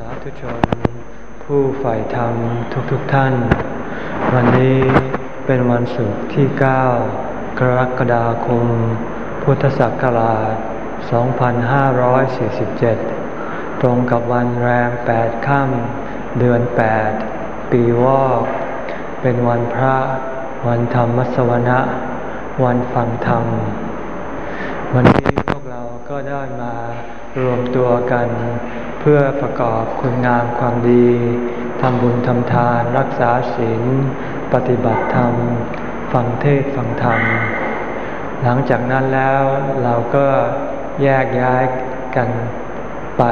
สาธุชน ผู้ใฝ่ธรรมทุกๆทท่าน วันนี้เป็นวันศุกร์ที่ 9 กรกฎาคม พุทธศักราช 2547 ตรงกับวันแรม 8 ค่ำเดือน 8 ปีวอก เป็นวันพระวันธรรมสวนะ วันฟังธรรม วันนี้ ก็ได้มารวมตัวกัน เพื่อประกอบคุณงามความดีทำบุญทำทานรักษาศีลปฏิบัติธรรม ฟังเทศฟังธรรม หลังจากนั้นแล้วเราก็แยกย้ายกันไป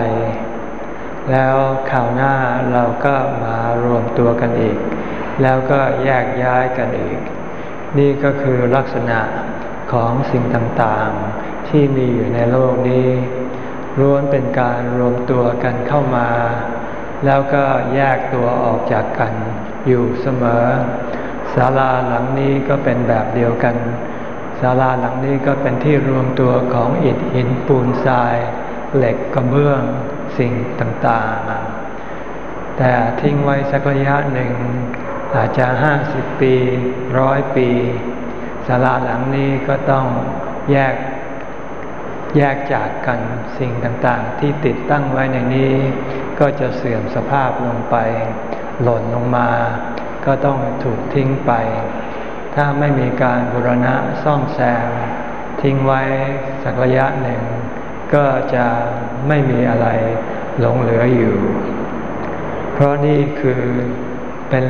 แล้วข่าวหน้าเราก็มารวมตัวกันอีก แล้วก็แยกย้ายกันอีก นี่ก็คือลักษณะของสิ่งต่างๆ ที่มีอยู่ในโลกนี้ล้วนเป็นการรวมตัวกันเข้ามา แล้วก็แยกตัวออกจากกันอยู่เสมอศาลาหลังนี้ก็เป็นแบบเดียวกันศาลาหลังนี้ก็เป็นที่รวมตัวของอิฐหินปูนทราย เหล็กกระเบื้องสิ่งต่างๆ แต่ทิ้งไว้สักระยะหนึ่ง อาจจะห้าสิบปีร้อยปีศาลาหลังนี้ก็ต้องแยก แยกจากกันสิ่งต่างๆ ที่ติดตั้งไว้ในนี้ ก็จะเสื่อมสภาพลงไป หล่นลงมา ก็ต้องถูกทิ้งไป ถ้าไม่มีการบูรณะซ่อมแซม ทิ้งไว้สักระยะหนึ่ง ก็จะไม่มีอะไรหลงเหลืออยู่ เพราะนี่คือเป็น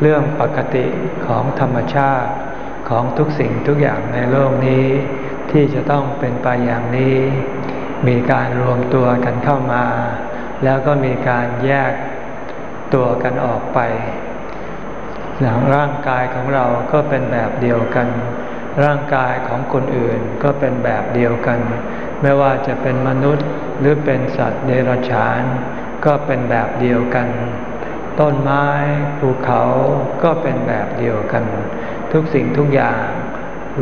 เรื่องปกติของธรรมชาติของทุกสิ่งทุกอย่างในโลกนี้ ที่จะต้องเป็นไปอย่างนี้ มีการรวมตัวกันเข้ามา แล้วก็มีการแยกตัวกันออกไปหลังร่างกายของเราก็เป็นแบบเดียวกัน ร่างกายของคนอื่นก็เป็นแบบเดียวกัน ไม่ว่าจะเป็นมนุษย์หรือเป็นสัตว์เดรัจฉาน ก็เป็นแบบเดียวกัน ต้นไม้ภูเขาก็เป็นแบบเดียวกัน ทุกสิ่งทุกอย่าง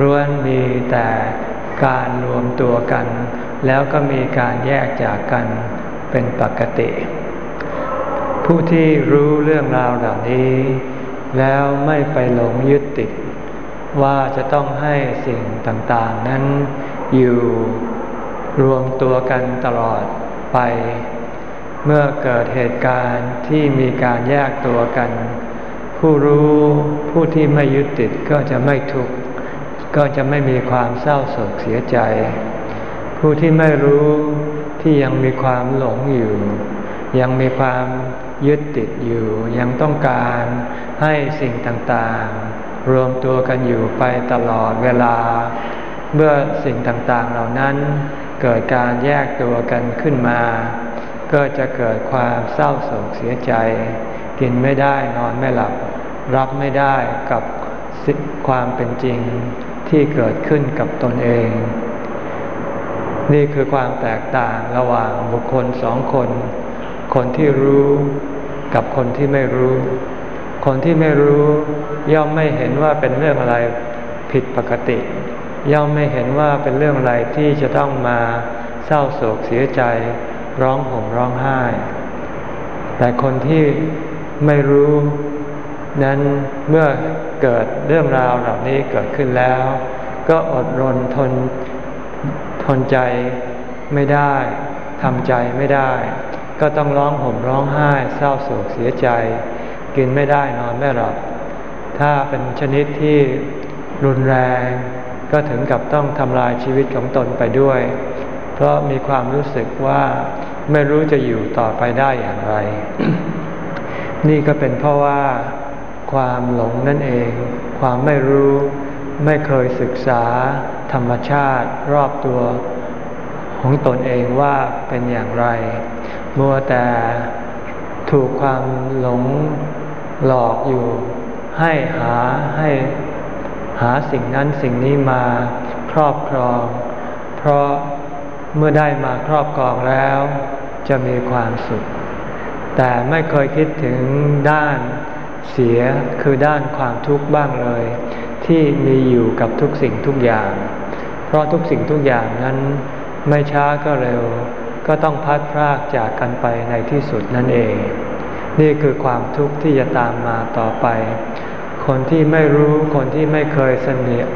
ล้วนมีแต่ การรวมตัวกัน แล้วก็มีการแยกจากกันเป็นปกติ ผู้ที่รู้เรื่องราวเหล่านี้ แล้วไม่ไปหลงยึดติด ว่าจะต้องให้สิ่งต่างๆ นั้นอยู่รวมตัวกันตลอดไป เมื่อเกิดเหตุการณ์ที่มีการแยกตัวกัน ผู้รู้ผู้ที่ไม่ยึดติดก็จะไม่ทุกข์ ก็จะไม่มีความเศร้าโศกเสียใจ ผู้ที่ไม่รู้ที่ยังมีความหลงอยู่ ยังมีความยึดติดอยู่ ยังต้องการให้สิ่งต่างๆ รวมตัวกันอยู่ไปตลอดเวลา เมื่อสิ่งต่างๆเหล่านั้น เกิดการแยกตัวกันขึ้นมา ก็จะเกิดความเศร้าโศกเสียใจ กินไม่ได้นอนไม่หลับ รับไม่ได้กับความเป็นจริง ที่เกิดขึ้นกับตนเอง นี่คือความแตกต่างระหว่างบุคคลสองคน คนที่รู้กับคนที่ไม่รู้ คนที่ไม่รู้ย่อมไม่เห็นว่าเป็นเรื่องอะไรผิดปกติ ย่อมไม่เห็นว่าเป็นเรื่องอะไรที่จะต้องมาเศร้าโศกเสียใจ ร้องห่มร้องไห้ แต่คนที่ไม่รู้ นั้นเมื่อเกิดเรื่องราวเหล่านี้เกิดขึ้นแล้ว ก็อดรนทนทนใจไม่ได้ทำใจไม่ได้ ก็ต้องร้องห่มร้องไห้เศร้าโศกเสียใจ กินไม่ได้นอนไม่หลับ ถ้าเป็นชนิดที่รุนแรง ก็ถึงกับต้องทำลายชีวิตของตนไปด้วย เพราะมีความรู้สึกว่าไม่รู้จะอยู่ต่อไปได้อย่างไร นี่ก็เป็นเพราะว่า ความหลงนั่นเอง ความไม่รู้ไม่เคยศึกษาธรรมชาติรอบตัวของตนเองว่าเป็นอย่างไร มัวแต่ถูกความหลงหลอกอยู่ ให้หาให้หาสิ่งนั้นสิ่งนี้มาครอบครอง เพราะเมื่อได้มาครอบครองแล้ว จะมีความสุข แต่ไม่เคยคิดถึงด้าน เสียคือด้านความทุกข์บ้างเลย ที่มีอยู่กับทุกสิ่งทุกอย่าง เพราะทุกสิ่งทุกอย่างนั้นไม่ช้าก็เร็ว ก็ต้องพัดพรากจากกันไปในที่สุดนั่นเอง นี่คือความทุกข์ที่จะตามมาต่อไป คนที่ไม่รู้คนที่ไม่เคยสนิท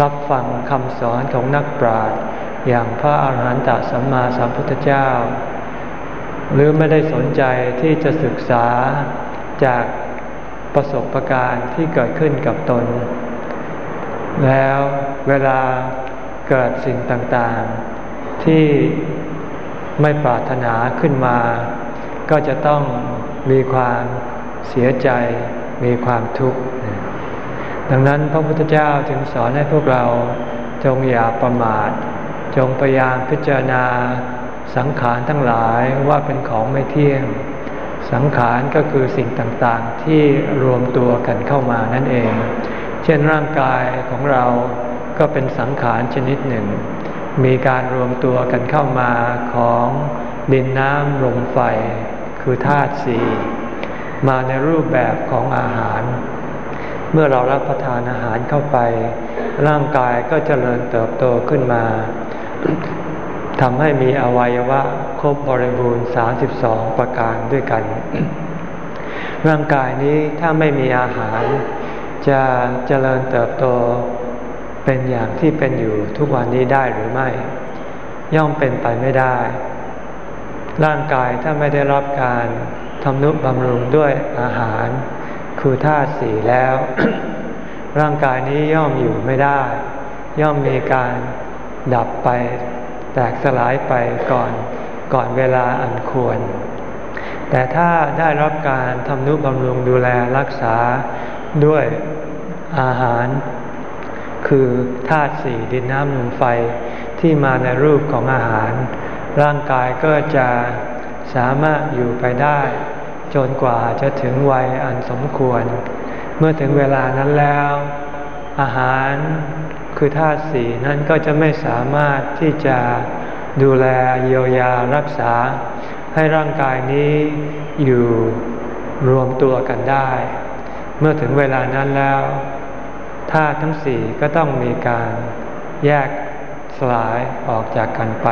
รับฟังคำสอนของนักปราชญ์อย่างพระอาหารหันตสัมมาสัมพุทธเจ้า หรือไม่ได้สนใจที่จะศึกษาจาก ประสบการณ์ที่เกิดขึ้นกับตน แล้วเวลาเกิดสิ่งต่างๆ ที่ไม่ปรารถนาขึ้นมา ก็จะต้องมีความเสียใจ มีความทุกข์ ดังนั้นพระพุทธเจ้าจึงสอนให้พวกเราจงอย่าประมาท จงพยายามพิจารณาสังขารทั้งหลายว่าเป็นของไม่เที่ยง สังขารก็คือสิ่งต่างๆ ที่รวมตัวกันเข้ามานั่นเอง เช่นร่างกายของเราก็เป็นสังขารชนิดหนึ่ง มีการรวมตัวกันเข้ามาของดินน้ำลมไฟ คือธาตุสี่มาในรูปแบบของอาหาร เมื่อเรารับประทานอาหารเข้าไป ร่างกายก็เจริญเติบโตขึ้นมา ทำให้มีอวัยวะครบบริบูรณ์32 ประการด้วยกัน ร่างกายนี้ถ้าไม่มีอาหาร จะเจริญเติบโตเป็นอย่างที่เป็นอยู่ทุกวันนี้ได้หรือไม่ ย่อมเป็นไปไม่ได้ ร่างกายถ้าไม่ได้รับการทำนุบำรุงด้วยอาหาร คือธาตุสีแล้ว ร่างกายนี้ย่อมอยู่ไม่ได้ ย่อมมีการดับไป แตกสลายไปก่อนก่อนเวลาอันควร แต่ถ้าได้รับการทำนุบำรุงดูแลรักษาด้วยอาหาร คือธาตุสี่ดินน้ำลมไฟที่มาในรูปของอาหาร ร่างกายก็จะสามารถอยู่ไปได้ จนกว่าจะถึงวัยอันสมควร เมื่อถึงเวลานั้นแล้ว อาหาร คือธาตุสี่นั้นก็จะไม่สามารถที่จะดูแลเยียวยารักษา ให้ร่างกายนี้อยู่รวมตัวกันได้ เมื่อถึงเวลานั้นแล้วธาตุทั้งสี่ก็ต้องมีการแยกสลายออกจากกันไป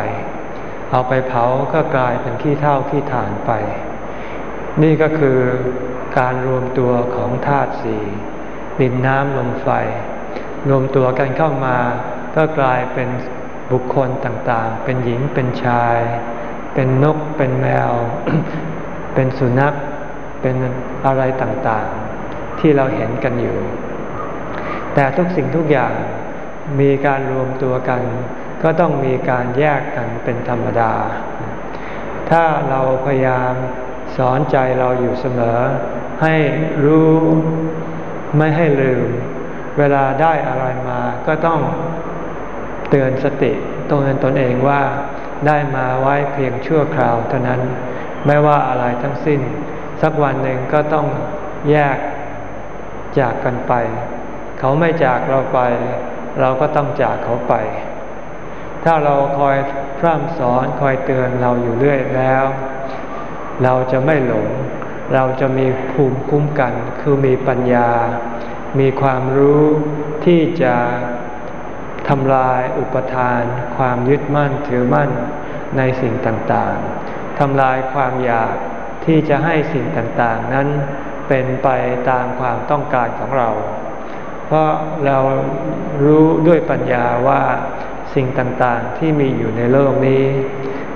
เอาไปเผาก็กลายเป็นขี้เท่าขี้ฐานไป นี่ก็คือการรวมตัวของธาตุสี่ดินน้ำลมไฟ รวมตัวกันเข้ามาก็กลายเป็นบุคคลต่างๆ เป็นหญิงเป็นชาย เป็นนกเป็นแมว เป็นสุนัข เป็นอะไรต่างๆ ที่เราเห็นกันอยู่ แต่ทุกสิ่งทุกอย่างมีการรวมตัวกัน ก็ต้องมีการแยกกันเป็นธรรมดา ถ้าเราพยายามสอนใจเราอยู่เสมอ ให้รู้ไม่ให้ลืม เวลาได้อะไรมาก็ต้องเตือนสติตนตนเองว่าได้มาไว้เพียงชั่วคราวเท่านั้น ไม่ว่าอะไรทั้งสิ้น สักวันหนึ่งก็ต้องแยกจากกันไป เขาไม่จากเราไป เราก็ต้องจากเขาไป ถ้าเราคอยพร่ำสอนคอยเตือนเราอยู่เรื่อยแล้ว เราจะไม่หลง เราจะมีภูมิคุ้มกันคือมีปัญญา มีความรู้ที่จะทำลายอุปทาน ความยึดมั่นถือมั่นในสิ่งต่างๆ ทำลายความอยากที่จะให้สิ่งต่างๆ นั้นเป็นไปตามความต้องการของเรา เพราะเรารู้ด้วยปัญญาว่าสิ่งต่างๆ ที่มีอยู่ในโลกนี้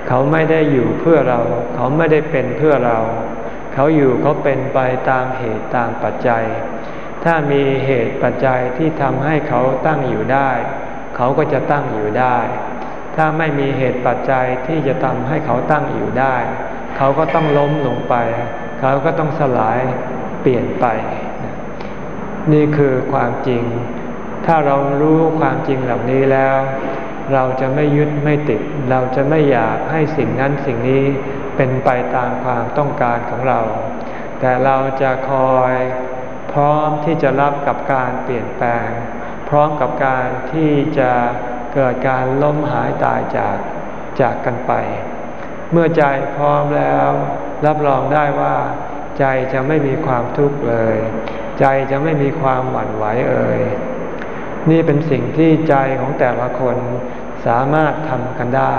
เขาไม่ได้อยู่เพื่อเรา เขาไม่ได้เป็นเพื่อเรา เขาอยู่เขาเป็นไปตามเหตุตามปัจจัย ถ้ามีเหตุปัจจัยที่ทำให้เขาตั้งอยู่ได้ เขาก็จะตั้งอยู่ได้ ถ้าไม่มีเหตุปัจจัยที่จะทำให้เขาตั้งอยู่ได้ เขาก็ต้องล้มลงไป เขาก็ต้องสลายเปลี่ยนไป นี่คือความจริง ถ้าเรารู้ความจริงเหล่านี้แล้ว เราจะไม่ยึดไม่ติด เราจะไม่อยากให้สิ่งนั้นสิ่งนี้เป็นไปตามความต้องการของเรา แต่เราจะคอย ร้อมที่จะรับกับการเปลี่ยนแปลง พร้อมกับการที่จะเกิดการล้มหายตายจากจากกันไป เมื่อใจพร้อมแล้ว รับรองได้ว่า ใจจะไม่มีความทุกข์เลย ใจจะไม่มีความหวั่นไหวเอ่ยนี่เป็นสิ่งที่ใจของแต่ละคนสามารถทำกันได้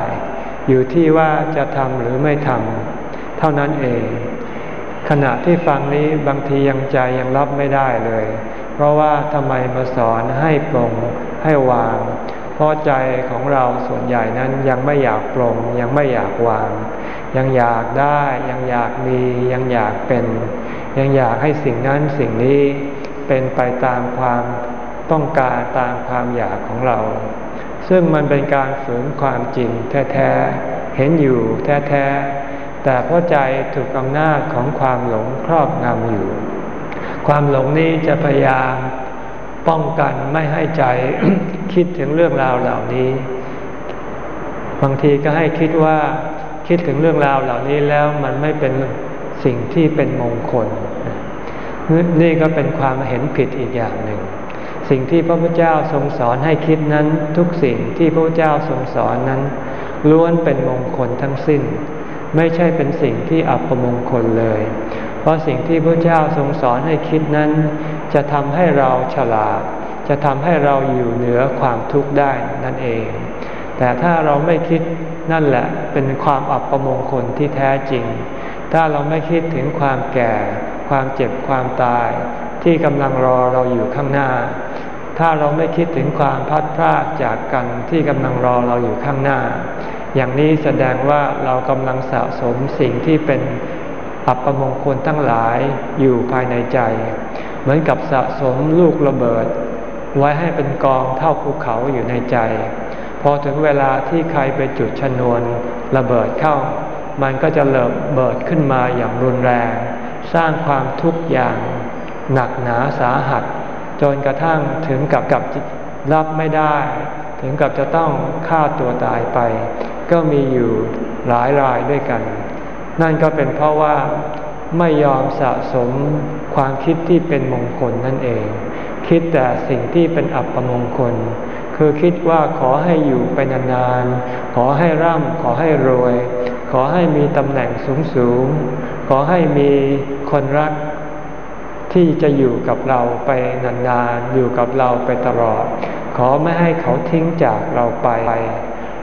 อยู่ที่ว่าจะทำหรือไม่ทำเท่านั้นเอง ขณะที่ฟังนี้บางทียังใจยังรับไม่ได้เลย เพราะว่าทำไมมาสอนให้ปรงให้วาง เพราะใจของเราส่วนใหญ่นั้นยังไม่อยากปรงยังไม่อยากวาง ยังอยากได้ยังอยากมียังอยากเป็น ยังอยากให้สิ่งนั้นสิ่งนี้เป็นไปตามความต้องการตามความอยากของเรา ซึ่งมันเป็นการฝืนความจริงแท้ๆเห็นอยู่แท้ๆ แต่เพราะใจถูกอำนาจของความหลงครอบงำอยู่ ความหลงนี้จะพยายามป้องกันไม่ให้ใจคิดถึงเรื่องราวเหล่านี้ บางทีก็ให้คิดว่าคิดถึงเรื่องราวเหล่านี้แล้วมันไม่เป็นสิ่งที่เป็นมงคล นี่ก็เป็นความเห็นผิดอีกอย่างหนึ่ง สิ่งที่พระพุทธเจ้าทรงสอนให้คิดนั้น ทุกสิ่งที่พระพุทธเจ้าทรงสอนนั้น ล้วนเป็นมงคลทั้งสิ้น ไม่ใช่เป็นสิ่งที่อัปมงคลเลย เพราะสิ่งที่พระเจ้าทรงสอนให้คิดนั้น จะทำให้เราฉลาด จะทำให้เราอยู่เหนือความทุกข์ได้นั่นเอง แต่ถ้าเราไม่คิดนั่นแหละเป็นความอัปมงคลที่แท้จริง ถ้าเราไม่คิดถึงความแก่ ความเจ็บความตาย ที่กำลังรอเราอยู่ข้างหน้า ถ้าเราไม่คิดถึงความพัดพรากจากกันที่กำลังรอเราอยู่ข้างหน้า อย่างนี้แสดงว่าเรากำลังสะสมสิ่งที่เป็นอัปมงคลทั้งหลายอยู่ภายในใจ เหมือนกับสะสมลูกระเบิด ไว้ให้เป็นกองเท่าภูเขาอยู่ในใจ พอถึงเวลาที่ใครไปจุดชนวนระเบิดเข้า มันก็จะเลิเบิดขึ้นมาอย่างรุนแรง สร้างความทุกข์อย่างหนักหนาสาหัส จนกระทั่งถึงกับกับรับไม่ได้ ถึงกับจะต้องฆ่าตัวตายไป ก็มีอยู่หลายรายด้วยกัน นั่นก็เป็นเพราะว่าไม่ยอมสะสมความคิดที่เป็นมงคลนั่นเอง คิดแต่สิ่งที่เป็นอัปมงคล คือคิดว่าขอให้อยู่ไปนานๆ ขอให้ร่ำขอให้รวย ขอให้มีตำแหน่งสูงๆ ขอให้มีคนรักที่จะอยู่กับเราไปนานๆ อยู่กับเราไปตลอด ขอไม่ให้เขาทิ้งจากเราไป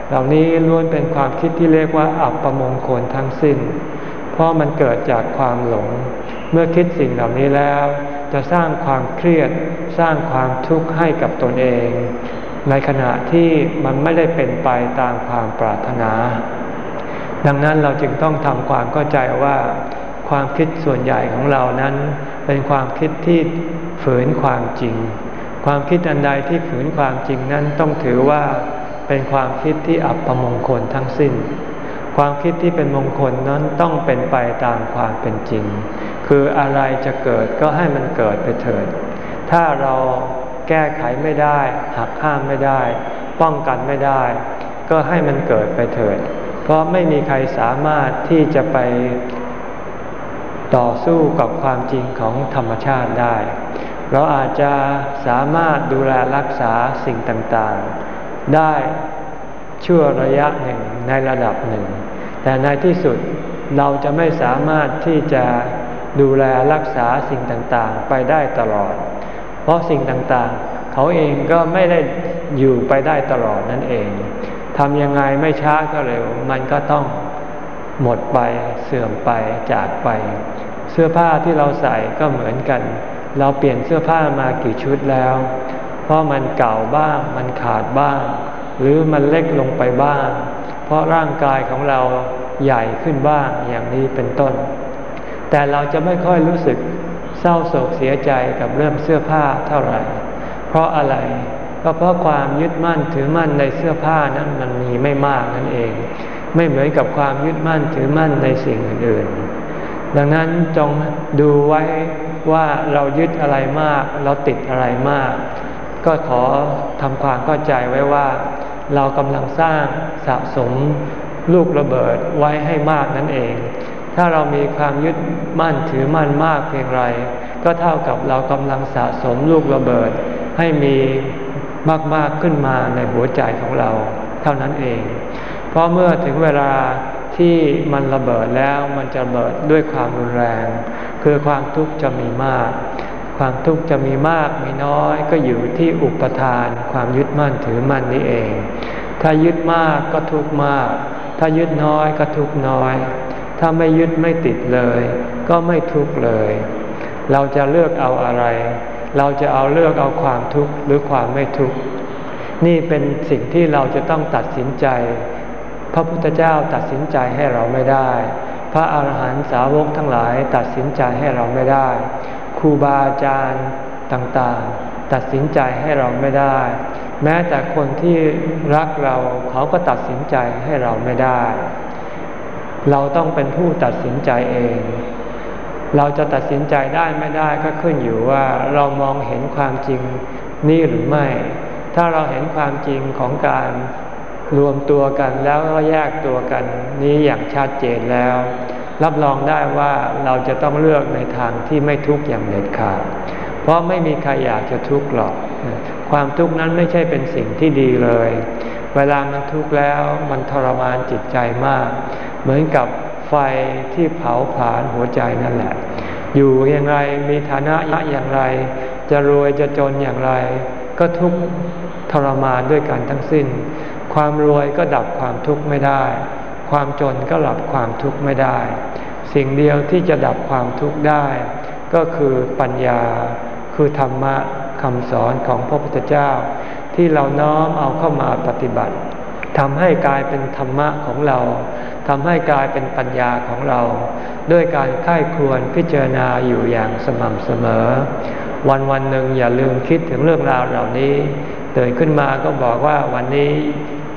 เหล่านี้ล้วนเป็นความคิดที่เรียกว่าอับประมงคลทั้งสิ้น เพราะมันเกิดจากความหลง เมื่อคิดสิ่งเหล่านี้แล้ว จะสร้างความเครียด สร้างความทุกข์ให้กับตนเอง ในขณะที่มันไม่ได้เป็นไปตามความปรารถนา ดังนั้นเราจึงต้องทำความเข้าใจว่า ความคิดส่วนใหญ่ของเรานั้น เป็นความคิดที่ฝืนความจริง ความคิดอันใดที่ฝืนความจริงนั้นต้องถือว่า เป็นความคิดที่อับประมงคลทั้งสิ้น ความคิดที่เป็นมงคลนั้นต้องเป็นไปตามความเป็นจริง คืออะไรจะเกิดก็ให้มันเกิดไปเถิด ถ้าเราแก้ไขไม่ได้หักห้ามไม่ได้ ป้องกันไม่ได้ ก็ให้มันเกิดไปเถิด เพราะไม่มีใครสามารถที่จะไปต่อสู้กับความจริงของธรรมชาติได้ เราอาจจะสามารถดูแลรักษาสิ่งต่างๆ ได้ชั่วระยะหนึ่งในระดับหนึ่ง แต่ในที่สุดเราจะไม่สามารถที่จะดูแลรักษาสิ่งต่างๆ ไปได้ตลอด เพราะสิ่งต่างๆ เขาเองก็ไม่ได้อยู่ไปได้ตลอดนั่นเองทำยังไงไม่ช้าก็เร็ว มันก็ต้องหมดไปเสื่อมไปจากไป เสื้อผ้าที่เราใส่ก็เหมือนกัน เราเปลี่ยนเสื้อผ้ามากี่ชุดแล้ว เพราะมันเก่าบ้าง มันขาดบ้าง หรือมันเล็กลงไปบ้าง เพราะร่างกายของเราใหญ่ขึ้นบ้างอย่างนี้เป็นต้น แต่เราจะไม่ค่อยรู้สึกเศร้าโศกเสียใจกับเรื่องเสื้อผ้าเท่าไหร่ เพราะอะไรก็เพราะความยึดมั่นถือมั่นในเสื้อผ้านั้นมันมีไม่มากนั่นเอง ไม่เหมือนกับความยึดมั่นถือมั่นในสิ่งอื่นๆ ดังนั้นจงดูไว้ว่าเรายึดอะไรมาก เราติดอะไรมาก ก็ขอทำความเข้าใจไว้ว่า เรากำลังสร้างสะสมลูกระเบิดไว้ให้มากนั่นเอง ถ้าเรามีความยึดมั่นถือมั่นมากเพียงไร ก็เท่ากับเรากำลังสะสมลูกระเบิด ให้มีมากๆขึ้นมาในหัวใจของเรา เท่านั้นเอง เพราะเมื่อถึงเวลาที่มันระเบิดแล้วมันจะระเบิดด้วยความรุนแรง คือความทุกข์จะมีมาก ความทุกข์จะมีมากมีน้อยก็อยู่ที่อุปทาน ความยึดมั่นถือมั่นนี้เอง ถ้ายึดมากก็ทุกข์มากถถ้ายึดน้อยก็ทุกน้อย ถ้าไม่ยึดไม่ติดเลย ก็ไม่ทุกเลย เราจะเลือกเอาอะไร เราจะเอาเลือกเอาความทุกข์หรือความไม่ทุกข์นี่เป็นสิ่งที่เราจะต้องตัดสินใจ พระพุทธเจ้าตัดสินใจให้เราไม่ได้ พระอาหารหันตสาวกทั้งหลายตัดสินใจให้เราไม่ได้ ครูบาอาจารย์ต่างๆ ตัดสินใจให้เราไม่ได้ แม้แต่คนที่รักเราเขาก็ตัดสินใจให้เราไม่ได้ เราต้องเป็นผู้ตัดสินใจเอง เราจะตัดสินใจได้ไม่ได้ก็ขึ้นอยู่ว่าเรามองเห็นความจริงนี่หรือไม่ ถ้าเราเห็นความจริงของการรวมตัวกันแล้วก็แยกตัวกันนี้อย่างชัดเจนแล้ว รับรองได้ว่าเราจะต้องเลือกในทางที่ไม่ทุกข์อย่างเด็ดขาด เพราะไม่มีใครอยากจะทุกข์หรอก ความทุกข์นั้นไม่ใช่เป็นสิ่งที่ดีเลย เวลามันทุกข์แล้วมันทรมานจิตใจมาก เหมือนกับไฟที่เผาผลาญหัวใจนั่นแหละ อยู่อย่างไรมีฐานะอย่างไร จะรวยจะจนอย่างไร ก็ทุกข์ทรมานด้วยกันทั้งสิ้น ความรวยก็ดับความทุกข์ไม่ได้ ความจนก็ดับความทุกข์ไม่ได้ สิ่งเดียวที่จะดับความทุกข์ได้ ก็คือปัญญา คือธรรมะคำสอนของพระพุทธเจ้า ที่เราน้อมเอาเข้ามาปฏิบัติทำให้กลายเป็นธรรมะของเราทำให้กลายเป็นปัญญาของเรา ด้วยการค่ายควรพิจารณาอยู่อย่างสม่ำเสมอ วันวันหนึ่งอย่าลืมคิดถึงเรื่องราวเหล่านี้ตื่นขึ้นมาก็บอกว่าวันนี้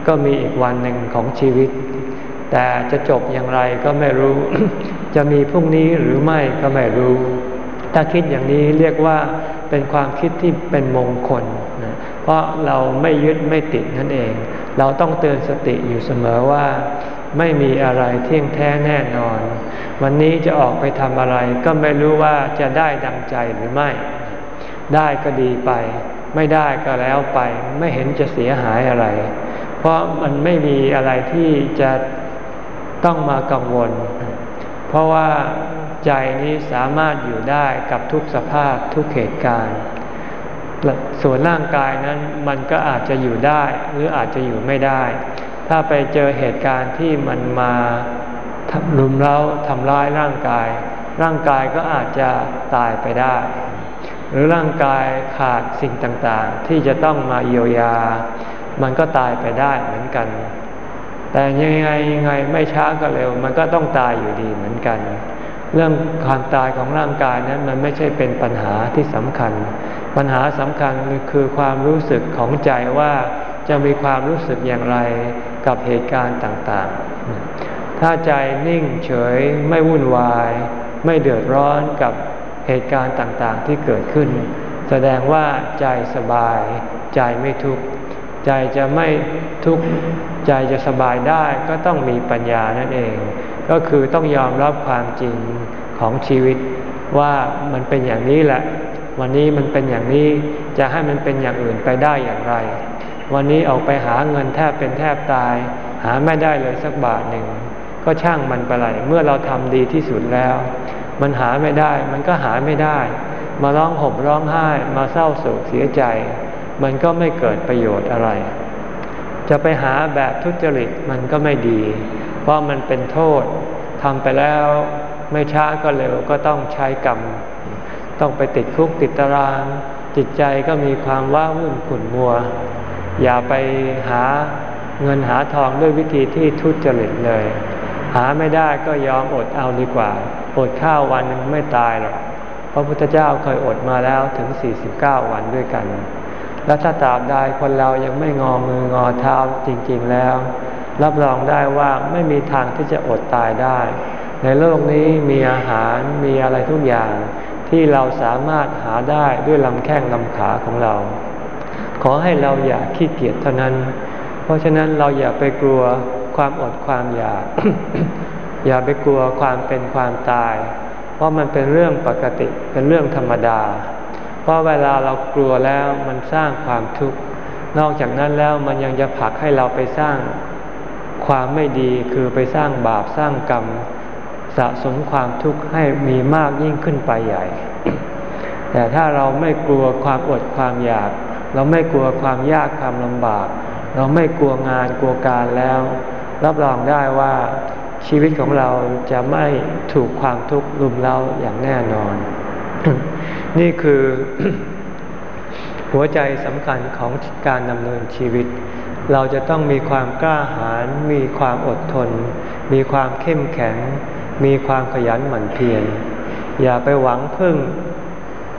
ก็มีอีกวันหนึ่งของชีวิต แต่จะจบอย่างไรก็ไม่รู้ จะมีพรุ่งนี้หรือไม่ก็ไม่รู้ ถ้าคิดอย่างนี้เรียกว่าเป็นความคิดที่เป็นมงคลนะเพราะเราไม่ยึดไม่ติดนั่นเอง เราต้องเตือนสติอยู่เสมอว่า ไม่มีอะไรเที่ยงแท้แน่นอน วันนี้จะออกไปทำอะไร ก็ไม่รู้ว่าจะได้ดังใจหรือไม่ ได้ก็ดีไป ไม่ได้ก็แล้วไป ไม่เห็นจะเสียหายอะไร เพราะมันไม่มีอะไรที่จะ ต้องมากังวล เพราะว่าใจนี้สามารถอยู่ได้กับทุกสภาพทุกเหตุการณ์ ส่วนร่างกายนั้นมันก็อาจจะอยู่ได้หรืออาจจะอยู่ไม่ได้ ถ้าไปเจอเหตุการณ์ที่มันมารุมเร้าทำร้ายร่างกาย ร่างกายก็อาจจะตายไปได้ หรือร่างกายขาดสิ่งต่างๆ ที่จะต้องมาเยียวยา มันก็ตายไปได้เหมือนกัน แต่ยังไงยังไงไม่ช้าก็เร็ว มันก็ต้องตายอยู่ดีเหมือนกัน เรื่องความตายของร่างกายนั้นมันไม่ใช่เป็นปัญหาที่สำคัญ ปัญหาสำคัญคือความรู้สึกของใจว่าจะมีความรู้สึกอย่างไรกับเหตุการณ์ต่างๆ ถ้าใจนิ่งเฉยไม่วุ่นวาย ไม่เดือดร้อนกับเหตุการณ์ต่างๆที่เกิดขึ้น แสดงว่าใจสบาย ใจไม่ทุกข์ ใจจะไม่ทุกข์ใจจะสบายได้ก็ต้องมีปัญญานั่นเอง ก็คือต้องยอมรับความจริงของชีวิตว่ามันเป็นอย่างนี้แหละ วันนี้มันเป็นอย่างนี้จะให้มันเป็นอย่างอื่นไปได้อย่างไร วันนี้ออกไปหาเงินแทบเป็นแทบตาย หาไม่ได้เลยสักบาทหนึ่งก็ช่างมันไปเลยเมื่อเราทำดีที่สุดแล้ว มันหาไม่ได้ มันก็หาไม่ได้ มาร้องห่มร้องไห้ มาเศร้าโศกเสียใจ มันก็ไม่เกิดประโยชน์อะไร จะไปหาแบบทุจริตมันก็ไม่ดี เพราะมันเป็นโทษทำไปแล้วไม่ช้าก็เร็วก็ต้องใช้กรรม ต้องไปติดคุกติดตาราง จิตใจก็มีความว้าวุ่นขุ่นมัว อย่าไปหาเงินหาทองด้วยวิธีที่ทุจริตเลย หาไม่ได้ก็ยอมอดเอาดีกว่า อดข้าววันหนึ่งไม่ตายหรอกพระพุทธเจ้าเคยอดมาแล้วถึง 49 วันด้วยกัน และถ้าตราบใดคนเรายังไม่งอมืองอเท้าจริง ๆแล้ว รับรองได้ว่าไม่มีทางที่จะอดตายได้ ในโลกนี้มีอาหารมีอะไรทุกอย่าง ที่เราสามารถหาได้ด้วยลำแข้งลำขาของเรา ขอให้เราอย่าขี้เกียจเท่านั้น เพราะฉะนั้นเราอย่าไปกลัวความอดความอยาก อย่าไปกลัวความเป็นความตาย เพราะมันเป็นเรื่องปกติเป็นเรื่องธรรมดา ราะเวลาเรากลัวแล้วมันสร้างความทุกข์นอกจากนั้นแล้วมันยังจะผลักให้เราไปสร้างความไม่ดีคือไปสร้างบาปสร้างกรรม สะสมความทุกข์ให้มีมากยิ่งขึ้นไปใหญ่ แต่ถ้าเราไม่กลัวความอดความอยาก เราไม่กลัวความยากความลำบาก เราไม่กลัวงานกลัวการแล้ว รับรองได้ว่าชีวิตของเราจะไม่ถูกความทุกข์รุมเร้าอย่างแน่นอน นี่คือหัวใจสำคัญของการดำเนินชีวิต เราจะต้องมีความกล้าหาญมีความอดทน มีความเข้มแข็ง มีความขยันหมั่นเพียรอย่าไปหวังพึ่ง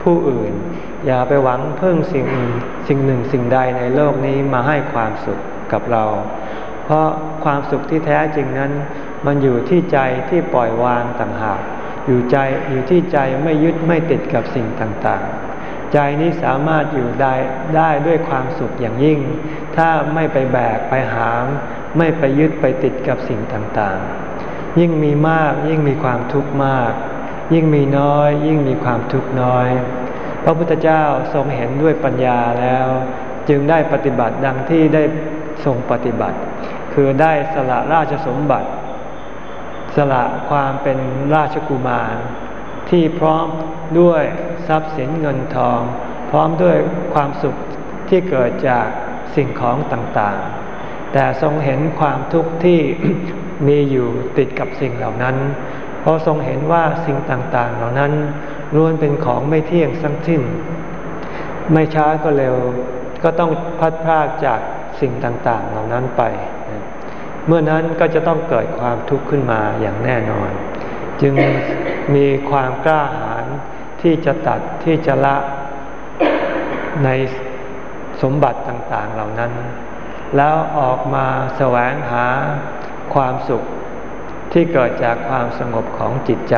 ผู้อื่น อย่าไปหวังพึ่งสิ่งสิ่งหนึ่งสิ่งใดในโลกนี้มาให้ความสุขกับเรา เพราะความสุขที่แท้จริงนั้น มันอยู่ที่ใจที่ปล่อยวางต่างหาก อยู่ใจอยู่ที่ใจไม่ยึดไม่ติดกับสิ่งต่างๆ ใจนี้สามารถอยู่ได้ได้ด้วยความสุขอย่างยิ่ง ถ้าไม่ไปแบกไปหาม ไม่ไปยึดไปติดกับสิ่งต่างๆ ยิ่งมีมากยิ่งมีความทุกข์มาก ยิ่งมีน้อย ยิ่งมีความทุกข์น้อย พระพุทธเจ้าทรงเห็นด้วยปัญญาแล้ว จึงได้ปฏิบัติดังที่ได้ทรงปฏิบัติ คือได้สละราชสมบัติ สละความเป็นราชกุมาร ที่พร้อมด้วยทรัพย์สินเงินทอง พร้อมด้วยความสุขที่เกิดจากสิ่งของต่างๆ แต่ทรงเห็นความทุกข์ที่มีอยู่ติดกับสิ่งเหล่านั้น เพราะทรงเห็นว่าสิ่งต่างๆ เหล่านั้นล้วนเป็นของไม่เที่ยงสั้งสิ้น ไม่ช้าก็เร็วก็ต้องพัดพรากจากสิ่งต่างๆ เหล่านั้นไป เมื่อนั้นก็จะต้องเกิดความทุกข์ขึ้นมาอย่างแน่นอน จึงมีความกล้าหาญที่จะตัดที่จะละในสมบัติต่างๆเหล่านั้น แล้วออกมาแสวงหาความสุขที่เกิดจากความสงบของจิตใจ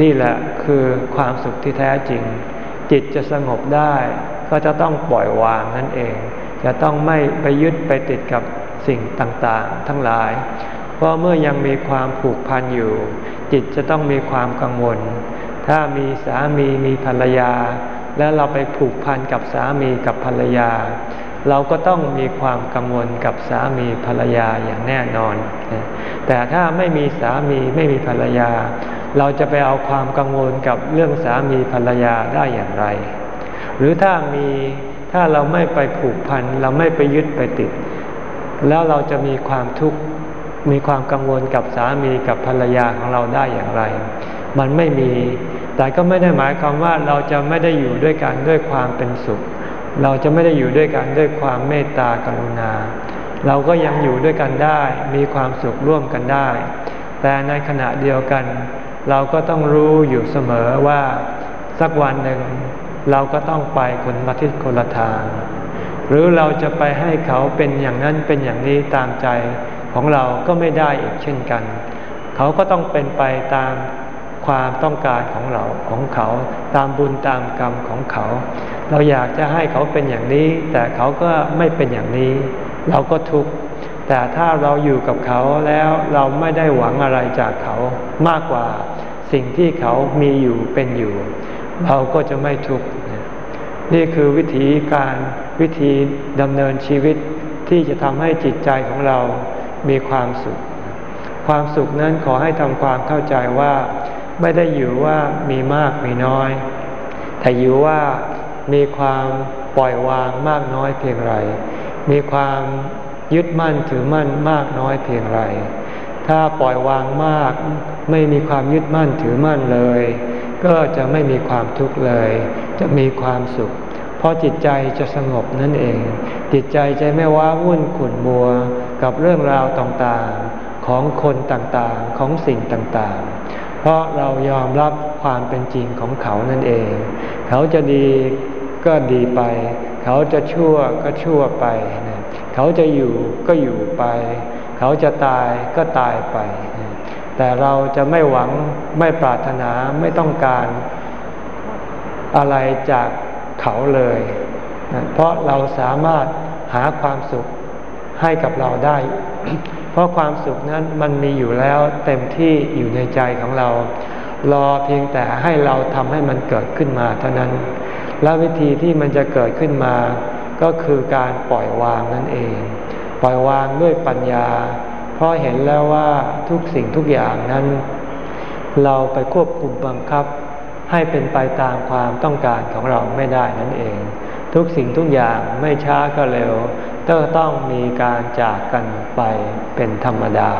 นี่แหละคือความสุขที่แท้จริง จิตจะสงบได้ ก็จะต้องปล่อยวางนั่นเอง จะต้องไม่ไปยึดไปติดกับ สิ่งต่างๆ ทั้งหลาย เพราะเมื่อยังมีความผูกพันอยู่ จิตจะต้องมีความกังวล ถ้ามีสามีมีภรรยา แล้วเราไปผูกพันกับสามีกับภรรยา เราก็ต้องมีความกังวลกับสามีภรรยาอย่างแน่นอน แต่ถ้าไม่มีสามีไม่มีภรรยา เราจะไปเอาความกังวลกับเรื่องสามีภรรยาได้อย่างไร หรือถ้ามีถ้าเราไม่ไปผูกพันเราไม่ไปยึดไปติด แล้วเราจะมีความทุกข์มีความกังวลกับสามีกับภรรยาของเราได้อย่างไร มันไม่มี แต่ก็ไม่ได้หมายความว่าเราจะไม่ได้อยู่ด้วยกันด้วยความเป็นสุข เราจะไม่ได้อยู่ด้วยกันด้วยความเมตตากรุณา เราก็ยังอยู่ด้วยกันได้ มีความสุขร่วมกันได้ แต่ในขณะเดียวกัน เราก็ต้องรู้อยู่เสมอว่าสักวันหนึ่ง เราก็ต้องไปคนมาทิศคนละทาง หรือเราจะไปให้เขาเป็นอย่างนั้นเป็นอย่างนี้ตามใจของเราก็ไม่ได้อีกเช่นกัน เขาก็ต้องเป็นไปตามความต้องการของเราของเขาตามบุญตามกรรมของเขา เราอยากจะให้เขาเป็นอย่างนี้ แต่เขาก็ไม่เป็นอย่างนี้ เราก็ทุกข์แต่ถ้าเราอยู่กับเขาแล้วเราไม่ได้หวังอะไรจากเขามากกว่าสิ่งที่เขามีอยู่เป็นอยู่ เราก็จะไม่ทุกข์นี่คือวิธีการ วิธีดำเนินชีวิตที่จะทำให้จิตใจของเรามีความสุข ความสุขนั้นขอให้ทำความเข้าใจว่า ไม่ได้อยู่ว่ามีมากมีน้อย แต่อยู่ว่ามีความปล่อยวางมากน้อยเพียงไร มีความยึดมั่นถือมั่นมากน้อยเพียงไร ถ้าปล่อยวางมาก ไม่มีความยึดมั่นถือมั่นเลย ก็จะไม่มีความทุกข์เลย จะมีความสุข ราะจิตใจจะสงบนั่นเอง จิตใจจะไม่ว้าวุ่นขุ่นมัวกับเรื่องราวต่างๆของคนต่างๆของสิ่งต่างๆ เพราะเรายอมรับความเป็นจริงของเขานั่นเอง เขาจะดีก็ดีไป เขาจะชั่วก็ชั่วไป เขาจะอยู่ก็อยู่ไป เขาจะตายก็ตายไป แต่เราจะไม่หวังไม่ปรารถนาไม่ต้องการอะไรจาก เขาเลย เพราะเราสามารถหาความสุขให้กับเราได้ เพราะความสุขนั้นมันมีอยู่แล้วเต็มที่อยู่ในใจของเรา รอเพียงแต่ให้เราทำให้มันเกิดขึ้นมาเท่านั้น และวิธีที่มันจะเกิดขึ้นมา ก็คือการปล่อยวางนั่นเอง ปล่อยวางด้วยปัญญา เพราะเห็นแล้วว่าทุกสิ่งทุกอย่างนั้น เราไปควบคุมบังคับ ให้เป็นไปตามความต้องการของเราไม่ได้นั่นเอง ทุกสิ่งทุกอย่างไม่ช้าก็เร็วก็ต้องมีการจากกันไปเป็นธรรมดา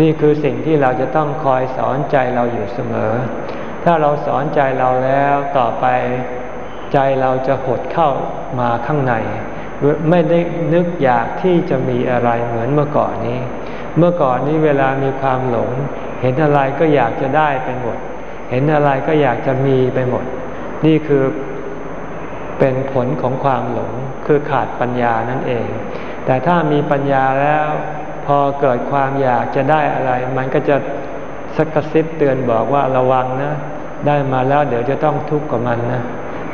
นี่คือสิ่งที่เราจะต้องคอยสอนใจเราอยู่เสมอ ถ้าเราสอนใจเราแล้วต่อไปใจเราจะหดเข้ามาข้างใน ไม่ได้นึกอยากที่จะมีอะไรเหมือนเมื่อก่อนนี้ เมื่อก่อนนี้เวลามีความหลง เห็นอะไรก็อยากจะได้ไปหมด เห็นอะไรก็อยากจะมีไปหมด นี่คือเป็นผลของความหลงคือขาดปัญญานั่นเอง แต่ถ้ามีปัญญาแล้วพอเกิดความอยากจะได้อะไร มันก็จะสักซิบเตือนบอกว่าระวังนะ ได้มาแล้วเดี๋ยวจะต้องทุกข์กับมันนะ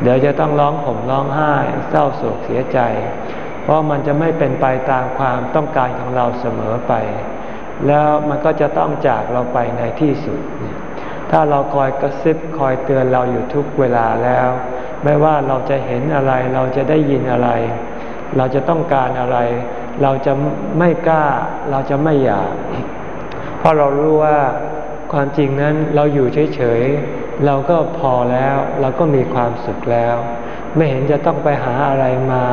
เดี๋ยวจะต้องร้องห่มร้องไห้ เศร้าโศกเสียใจ เพราะมันจะไม่เป็นไปตามความต้องการของเราเสมอไป แล้วมันก็จะต้องจากเราไปในที่สุด ถ้าเราคอยกระซิบคอยเตือนเราอยู่ทุกเวลาแล้ว ไม่ว่าเราจะเห็นอะไรเราจะได้ยินอะไร เราจะต้องการอะไร เราจะไม่กล้าเราจะไม่อยาก เพราะเรารู้ว่าความจริงนั้นเราอยู่เฉยๆเราก็พอแล้วเราก็มีความสุขแล้ว ไม่เห็นจะต้องไปหาอะไรมา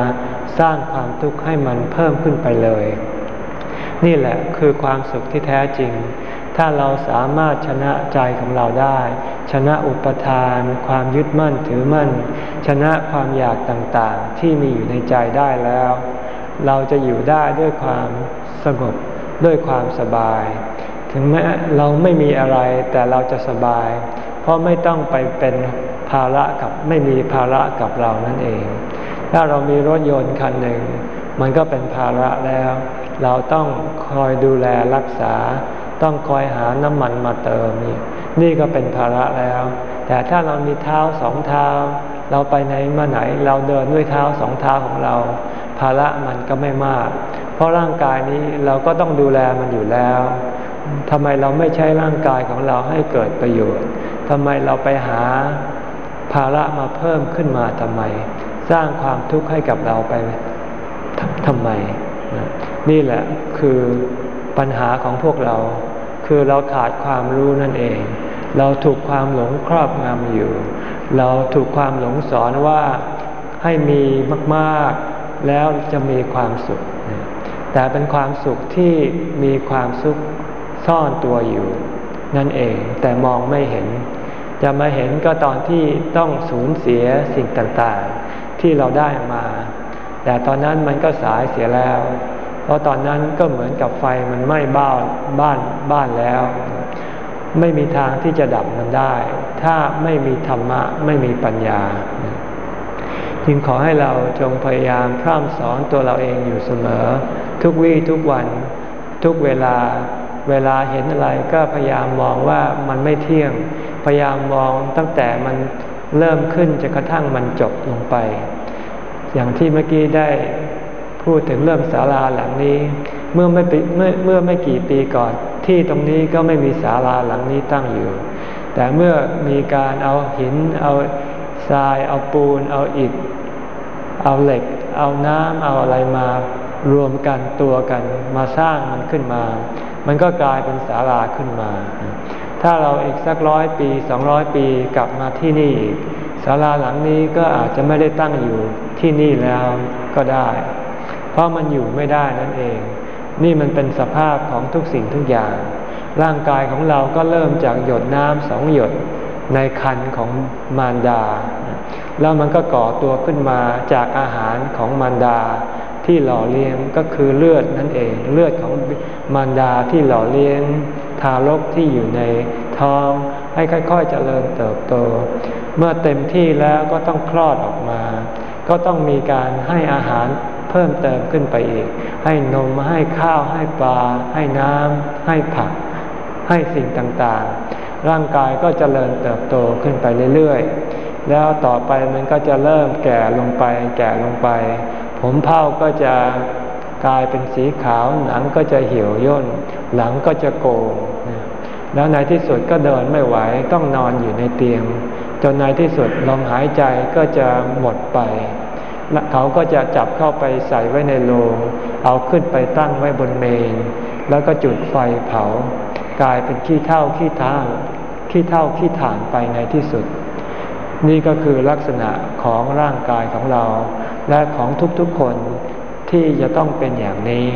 สร้างความทุกข์ให้มันเพิ่มขึ้นไปเลย นี่แหละคือความสุขที่แท้จริง ถ้าเราสามารถชนะใจของเราได้ ชนะอุปทาน ความยึดมั่นถือมั่น ชนะความอยากต่างๆ ที่มีอยู่ในใจได้แล้ว เราจะอยู่ได้ด้วยความสงบด้วยความสบาย ถึงแม้เราไม่มีอะไรแต่เราจะสบาย เพราะไม่ต้องไปเป็นภาระกับไม่มีภาระกับเรานั่นเอง ถ้าเรามีรถยนต์คันหนึ่ง มันก็เป็นภาระแล้ว เราต้องคอยดูแลรักษา ต้องคอยหาน้ำมันมาเติมนี่นี่ก็เป็นภาระแล้ว แต่ถ้าเรามีเท้าสองเท้า เราไปไหนมาไหนเราเดินด้วยเท้าสองเท้าของเรา ภาระมันก็ไม่มาก เพราะร่างกายนี้เราก็ต้องดูแลมันอยู่แล้วทำไมเราไม่ใช้ร่างกายของเราให้เกิดประโยชน์ทำไมเราไปหาภาระมาเพิ่มขึ้นมาทำไม สร้างความทุกข์ให้กับเราไปทำไม นี่แหละคือปัญหาของพวกเรา คือเราขาดความรู้นั่นเอง เราถูกความหลงครอบงำอยู่ เราถูกความหลงสอนว่าให้มีมากๆ แล้วจะมีความสุข แต่เป็นความสุขที่มีความสุขซ่อนตัวอยู่ นั่นเองแต่มองไม่เห็น จะมาเห็นก็ตอนที่ต้องสูญเสียสิ่งต่างๆ ที่เราได้มา แต่ตอนนั้นมันก็สายเสียแล้ว เพราะตอนนั้นก็เหมือนกับไฟมันไหม้บ้านบ้านบ้านแล้ว ไม่มีทางที่จะดับมันได้ ถ้าไม่มีธรรมะไม่มีปัญญา จึงขอให้เราจงพยายามพร่ำสอนตัวเราเองอยู่เสมอ ทุกวี่ทุกวัน ทุกเวลา เวลาเห็นอะไรก็พยายามมองว่ามันไม่เที่ยง พยายามมองตั้งแต่มันเริ่มขึ้นจนกระทั่งมันจบลงไป อย่างที่เมื่อกี้ได้ พูดถึงเรื่องศาลาหลังนี้ เมื่อไม่เมื่อเมื่อไม่กี่ปีก่อน ที่ตรงนี้ก็ไม่มีศาลาหลังนี้ตั้งอยู่ แต่เมื่อมีการเอาหิน เอาทราย เอาปูน เอาอิฐ เอาเหล็ก เอาน้ำเอาอะไรมารวมกันตัวกันมาสร้างมันขึ้นมา มันก็กลายเป็นศาลาขึ้นมา ถ้าเราอีกสักร้อยปีสองร้อยปีกลับมาที่นี่ศาลาหลังนี้ก็อาจจะไม่ได้ตั้งอยู่ที่นี่แล้วก็ได้ เพราะมันอยู่ไม่ได้นั่นเอง นี่มันเป็นสภาพของทุกสิ่งทุกอย่าง ร่างกายของเราก็เริ่มจากหยดน้ำสองหยดในคันของมารดา แล้วมันก็ก่อตัวขึ้นมาจากอาหารของมารดาที่หล่อเลี้ยงก็คือเลือดนั่นเอง เลือดของมารดาที่หล่อเลี้ยง ทารกที่อยู่ในท้องให้ค่อยๆเจริญเติบโต เมื่อเต็มที่แล้วก็ต้องคลอดออกมา ก็ต้องมีการให้อาหาร เพิ่มเติมขึ้นไปอีก ให้นมให้ข้าวให้ปลา ให้น้ำให้ผัก ให้สิ่งต่างๆ ร่างกายก็จเจริญเติบโตขึ้นไปเรื่อยๆ แล้วต่อไปมันก็จะเริ่มแก่ลงไป แก่ลงไป ผมเผ้าก็จะกลายเป็นสีขาวหนังก็จะเหี่ยวย่น หลังก็จะโกงแล้วในที่สุดก็เดินไม่ไหวต้องนอนอยู่ในเตียง จนในที่สุดลมหายใจก็จะหมดไป เขาก็จะจับเข้าไปใส่ไว้ในโลง เอาขึ้นไปตั้งไว้บนเมน แล้วก็จุดไฟเผา กลายเป็นขี้เท่าขี้ท่าขี้เท่าขี้ถ่านไปในที่สุด นี่ก็คือลักษณะของร่างกายของเรา และของทุกๆคนที่จะต้องเป็นอย่างนี้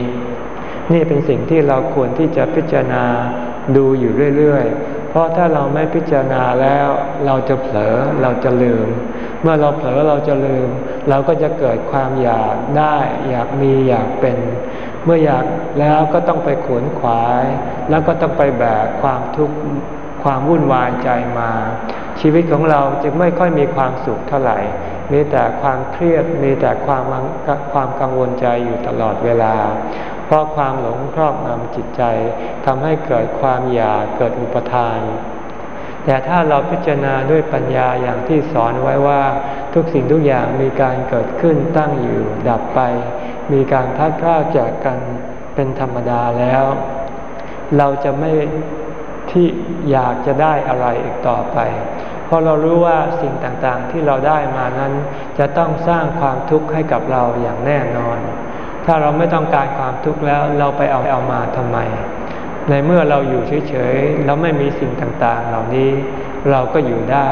นี่เป็นสิ่งที่เราควรที่จะพิจารณาดูอยู่เรื่อยๆ เพราะถ้าเราไม่พิจารณาแล้ว เราจะเผลอเราจะลืม เมื่อเราเผลอเราจะลืม เราก็จะเกิดความอยากได้อยากมีอยากเป็น เมื่ออยากแล้วก็ต้องไปขวนขวาย แล้วก็ต้องไปแบกความทุกข์ความวุ่นวายใจมา ชีวิตของเราจึงไม่ค่อยมีความสุขเท่าไหร่ มีแต่ความเครียดมีแต่ความความกังวลใจอยู่ตลอดเวลา เพราะความหลงครอบงำจิตใจทำให้เกิดความอยากเกิดอุปทาน แต่ถ้าเราพิจารณาด้วยปัญญาอย่างที่สอนไว้ว่า ทุกสิ่งทุกอย่างมีการเกิดขึ้นตั้งอยู่ดับไป มีการพัดพลาดจากกันเป็นธรรมดาแล้ว เราจะไม่ที่อยากจะได้อะไรอีกต่อไป เพราะเรารู้ว่าสิ่งต่างๆที่เราได้มานั้น จะต้องสร้างความทุกข์ให้กับเราอย่างแน่นอน ถ้าเราไม่ต้องการความทุกข์แล้วเราไปเอาเอามาทำไม ในเมื่อเราอยู่เฉยๆแล้วไม่มีสิ่งต่างๆ เหล่านี้เราก็อยู่ได้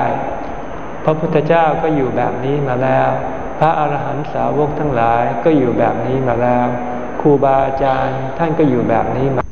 พระพุทธเจ้าก็อยู่แบบนี้มาแล้ว พระอาหารหันตสาวกทั้งหลายก็อยู่แบบนี้มาแล้ว ครูบาอาจารย์ท่านก็อยู่แบบนี้มา